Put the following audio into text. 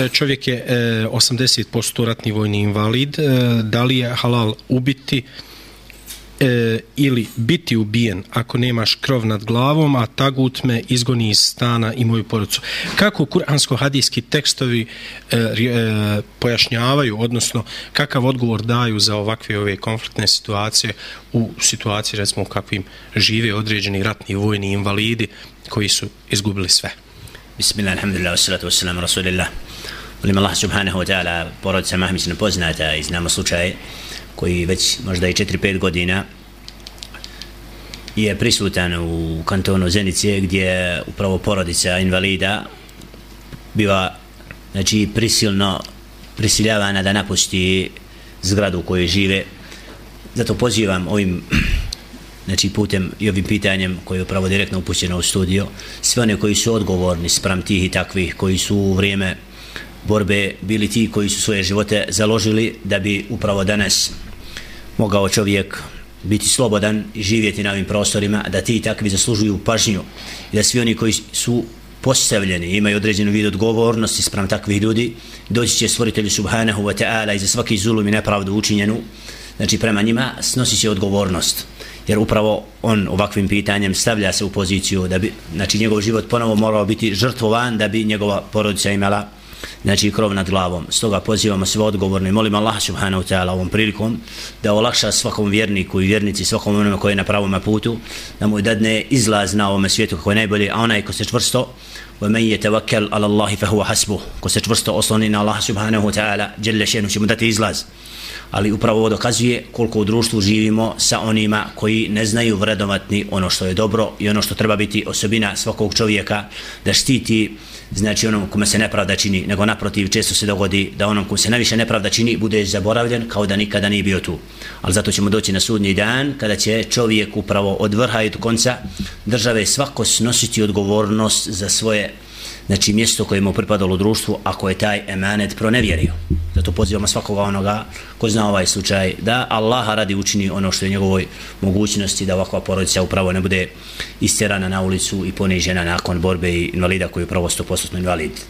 E, čovjek je e, 80% ratni vojni invalid, e, da li je halal ubiti e, ili biti ubijen ako nemaš krov nad glavom, a tagut me izgoni iz stana i moju porucu. Kako kuransko-hadijski tekstovi e, e, pojašnjavaju, odnosno kakav odgovor daju za ovakve ove konfliktne situacije u situaciji, recimo, kakvim žive određeni ratni vojni invalidi koji su izgubili sve? Bismillah, alhamdulillah, wassalatu wassalamu, rasulillah. Molim Allah subhanahu wa ta'ala, porodica Mahmisina poznata i znamo slučaj koji već možda i 4-5 godina je prisutan u kantonu Zenice gdje upravo porodica invalida biva znači prisilno prisiljavana da napusti zgradu u kojoj žive. Zato pozivam ovim znači putem i ovim pitanjem koje je upravo direktno upućeno u studio sve one koji su odgovorni sprem tih i takvih koji su u vrijeme borbe bili ti koji su svoje živote založili da bi upravo danas mogao čovjek biti slobodan i živjeti na ovim prostorima, da ti takvi zaslužuju pažnju i da svi oni koji su postavljeni, imaju određenu vid odgovornosti sprem takvih ljudi, doći će stvoritelju subhanahu wa ta'ala i za svaki zulum i nepravdu učinjenu, znači prema njima snosi se odgovornost. Jer upravo on ovakvim pitanjem stavlja se u poziciju da bi, znači njegov život ponovo morao biti žrtvovan da bi njegova porodica imala znači krov nad glavom. Stoga pozivamo sve odgovorne, i molimo Allah subhanahu ta'ala ovom prilikom da olakša svakom vjerniku i vjernici svakom onome koji je na pravom putu da mu dadne izlaz na ovom svijetu kako je najbolji, a onaj ko se čvrsto ومن يتوكل على الله فهو حسبه ko se čvrsto osloni na Allah subhanahu wa ta'ala jalla šenu će mu dati izlaz ali upravo ovo dokazuje koliko u društvu živimo sa onima koji ne znaju vredovati ono što je dobro i ono što treba biti osobina svakog čovjeka da štiti znači onom kome se nepravda čini, nego naprotiv često se dogodi da onom kome se najviše nepravda čini bude zaboravljen kao da nikada nije bio tu. Ali zato ćemo doći na sudnji dan kada će čovjek upravo od vrha i do konca države svako snositi odgovornost za svoje znači mjesto koje mu pripadalo društvu ako je taj emanet pronevjerio. Zato pozivamo svakoga onoga ko zna ovaj slučaj da Allah radi učini ono što je njegovoj mogućnosti da ovakva porodica upravo ne bude istjerana na ulicu i ponižena nakon borbe i invalida koji je upravo 100% invalid.